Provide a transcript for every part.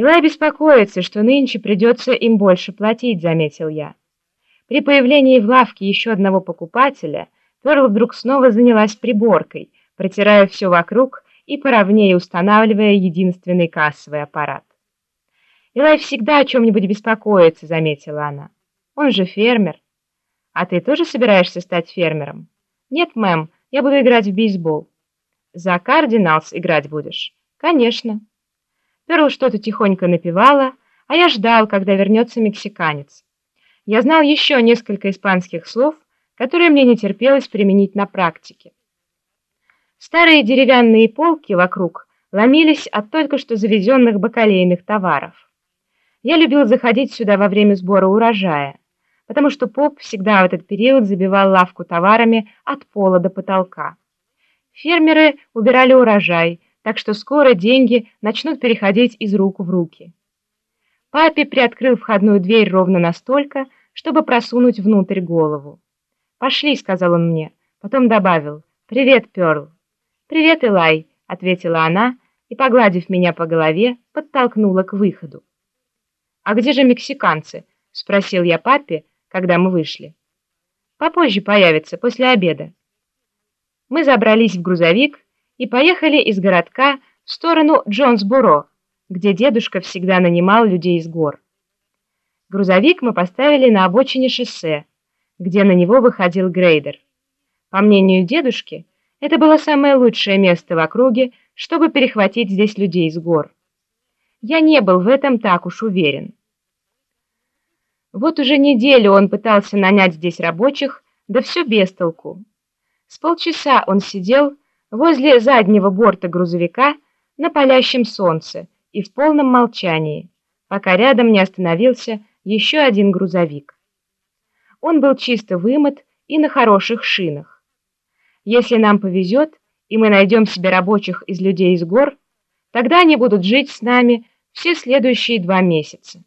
Илай беспокоится, что нынче придется им больше платить, заметил я. При появлении в лавке еще одного покупателя Перл вдруг снова занялась приборкой, протирая все вокруг и поровнее устанавливая единственный кассовый аппарат. «Илай всегда о чем-нибудь беспокоится», — заметила она. «Он же фермер». «А ты тоже собираешься стать фермером?» «Нет, мэм, я буду играть в бейсбол». «За Кардиналс играть будешь?» «Конечно». Перл что-то тихонько напевала, а я ждал, когда вернется мексиканец. Я знал еще несколько испанских слов, которые мне не терпелось применить на практике. Старые деревянные полки вокруг ломились от только что завезенных бакалейных товаров. Я любил заходить сюда во время сбора урожая, потому что поп всегда в этот период забивал лавку товарами от пола до потолка. Фермеры убирали урожай, так что скоро деньги начнут переходить из рук в руки. Папе приоткрыл входную дверь ровно настолько, чтобы просунуть внутрь голову. «Пошли», — сказал он мне, потом добавил, «Привет, Пёрл». «Привет, Элай», — ответила она и, погладив меня по голове, подтолкнула к выходу. «А где же мексиканцы?» — спросил я папе, когда мы вышли. «Попозже появятся, после обеда». Мы забрались в грузовик и поехали из городка в сторону Джонсборо, где дедушка всегда нанимал людей из гор. Грузовик мы поставили на обочине шоссе, где на него выходил грейдер. По мнению дедушки, это было самое лучшее место в округе, чтобы перехватить здесь людей с гор. Я не был в этом так уж уверен. Вот уже неделю он пытался нанять здесь рабочих, да все без толку. С полчаса он сидел, возле заднего борта грузовика на палящем солнце и в полном молчании, пока рядом не остановился еще один грузовик. Он был чисто вымыт и на хороших шинах. Если нам повезет, и мы найдем себе рабочих из людей из гор, тогда они будут жить с нами все следующие два месяца.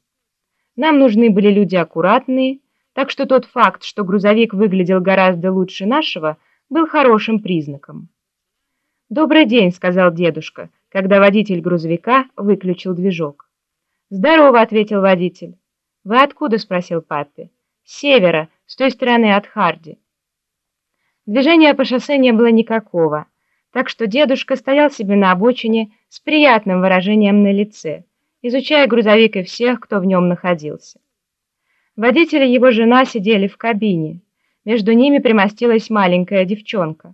Нам нужны были люди аккуратные, так что тот факт, что грузовик выглядел гораздо лучше нашего, был хорошим признаком. «Добрый день», — сказал дедушка, когда водитель грузовика выключил движок. «Здорово», — ответил водитель. «Вы откуда?» — спросил папе. «С севера, с той стороны от Харди». Движения по шоссе не было никакого, так что дедушка стоял себе на обочине с приятным выражением на лице, изучая грузовик и всех, кто в нем находился. Водитель и его жена сидели в кабине. Между ними примостилась маленькая девчонка.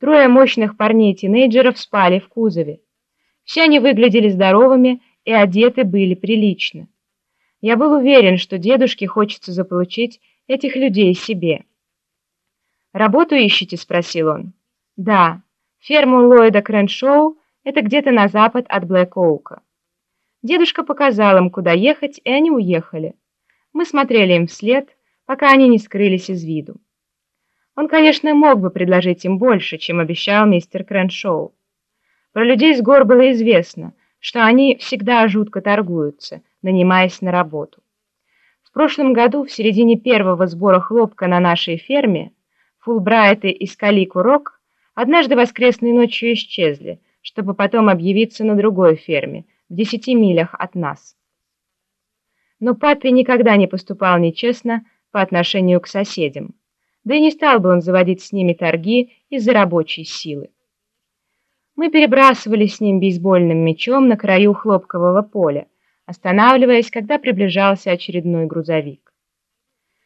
Трое мощных парней-тинейджеров спали в кузове. Все они выглядели здоровыми и одеты были прилично. Я был уверен, что дедушке хочется заполучить этих людей себе. «Работу ищете?» — спросил он. «Да. Ферму Ллойда Крэншоу — это где-то на запад от Блэк-Оука». Дедушка показал им, куда ехать, и они уехали. Мы смотрели им вслед, пока они не скрылись из виду. Он, конечно, мог бы предложить им больше, чем обещал мистер Крэншоу. Про людей с гор было известно, что они всегда жутко торгуются, нанимаясь на работу. В прошлом году, в середине первого сбора хлопка на нашей ферме, Фулбрайты и Скалику-Рок однажды воскресной ночью исчезли, чтобы потом объявиться на другой ферме, в десяти милях от нас. Но папе никогда не поступал нечестно по отношению к соседям да и не стал бы он заводить с ними торги из-за рабочей силы. Мы перебрасывали с ним бейсбольным мячом на краю хлопкового поля, останавливаясь, когда приближался очередной грузовик.